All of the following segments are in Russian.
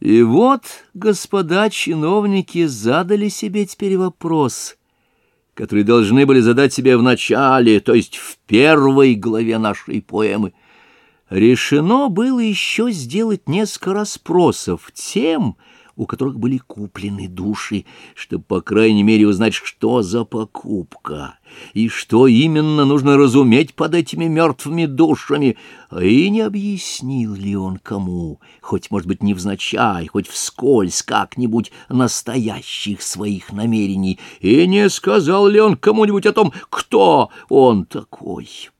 И вот, господа чиновники задали себе теперь вопрос, который должны были задать себе в начале, то есть в первой главе нашей поэмы. Решено было еще сделать несколько расспросов тем, у которых были куплены души, чтобы, по крайней мере, узнать, что за покупка, и что именно нужно разуметь под этими мертвыми душами, а и не объяснил ли он кому, хоть, может быть, невзначай, хоть вскользь как-нибудь настоящих своих намерений, и не сказал ли он кому-нибудь о том, кто он такой».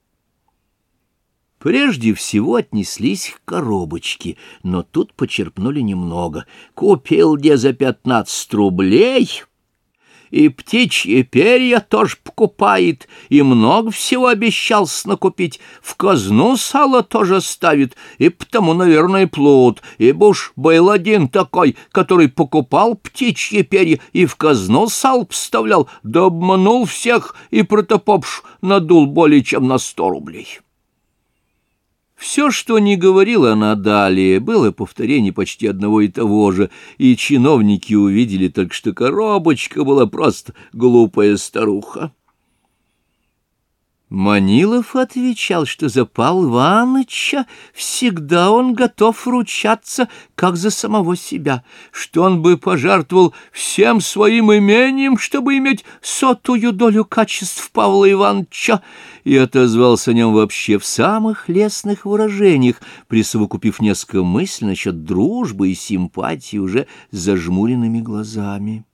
Прежде всего отнеслись к коробочке, но тут почерпнули немного. Купил где за пятнадцать рублей, и птичьи перья тоже покупает, и много всего обещался накупить. В казну сало тоже ставит, и потому, наверное, плут. Ибо уж был один такой, который покупал птичьи перья и в казну сал вставлял, да обманул всех и протопопш надул более чем на сто рублей. Все, что не говорила она далее, было повторение почти одного и того же, и чиновники увидели только, что коробочка была просто глупая старуха. Манилов отвечал, что за Пал Иваныча всегда он готов ручаться, как за самого себя, что он бы пожертвовал всем своим имением, чтобы иметь сотую долю качеств Павла Ивановича, и отозвался о нем вообще в самых лестных выражениях, присовокупив несколько мыслей насчет дружбы и симпатии уже зажмуренными глазами.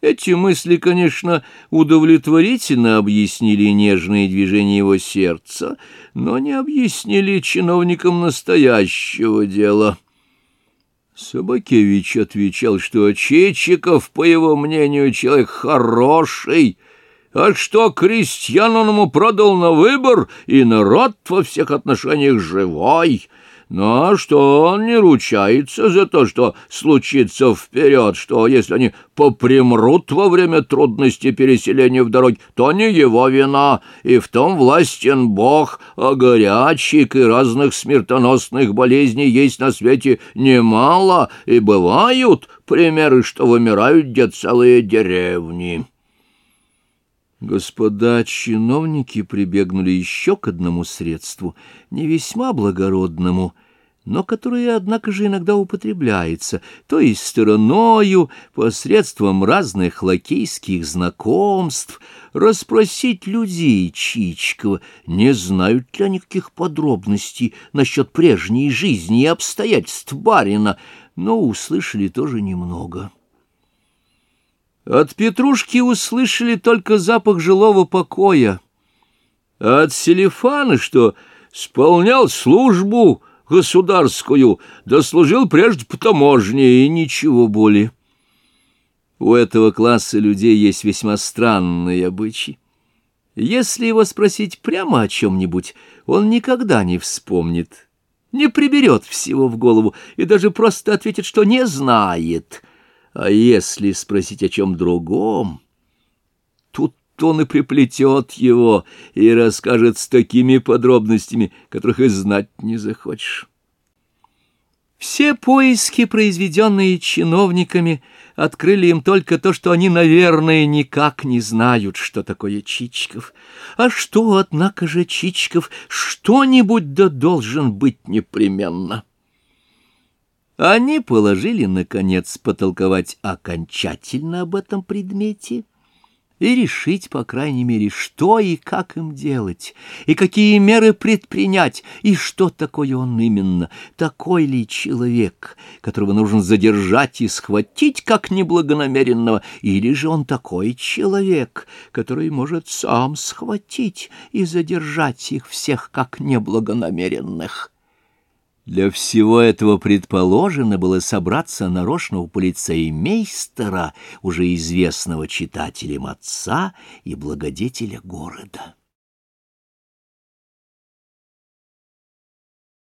Эти мысли, конечно, удовлетворительно объяснили нежные движения его сердца, но не объяснили чиновникам настоящего дела. Собакевич отвечал, что Чечиков, по его мнению, человек хороший, а что крестьян он ему продал на выбор, и народ во всех отношениях живой — но что он не ручается за то, что случится вперед, что если они попримрут во время трудности переселения в дороге, то не его вина, и в том властен Бог, а горячек и разных смертоносных болезней есть на свете немало, и бывают примеры, что вымирают где целые деревни». Господа чиновники прибегнули еще к одному средству, не весьма благородному, но которое, однако же, иногда употребляется, то есть стороною, посредством разных лакейских знакомств, расспросить людей Чичкова, не знают ли они каких подробностей насчет прежней жизни и обстоятельств барина, но услышали тоже немного. От Петрушки услышали только запах жилого покоя, от Селифана, что сполнял службу государскую, дослужил прежде по таможне и ничего более. У этого класса людей есть весьма странные обычаи. Если его спросить прямо о чем-нибудь, он никогда не вспомнит, не приберет всего в голову и даже просто ответит, что не знает — а если спросить о чем другом, тут он и приплетет его и расскажет с такими подробностями, которых и знать не захочешь. Все поиски, произведенные чиновниками, открыли им только то, что они, наверное, никак не знают, что такое Чичиков. А что, однако же, Чичиков что-нибудь да должен быть непременно. Они положили, наконец, потолковать окончательно об этом предмете и решить, по крайней мере, что и как им делать, и какие меры предпринять, и что такое он именно, такой ли человек, которого нужно задержать и схватить как неблагонамеренного, или же он такой человек, который может сам схватить и задержать их всех как неблагонамеренных. Для всего этого предположено было собраться нарочного полицеймейстера, уже известного читателям отца и благодетеля города.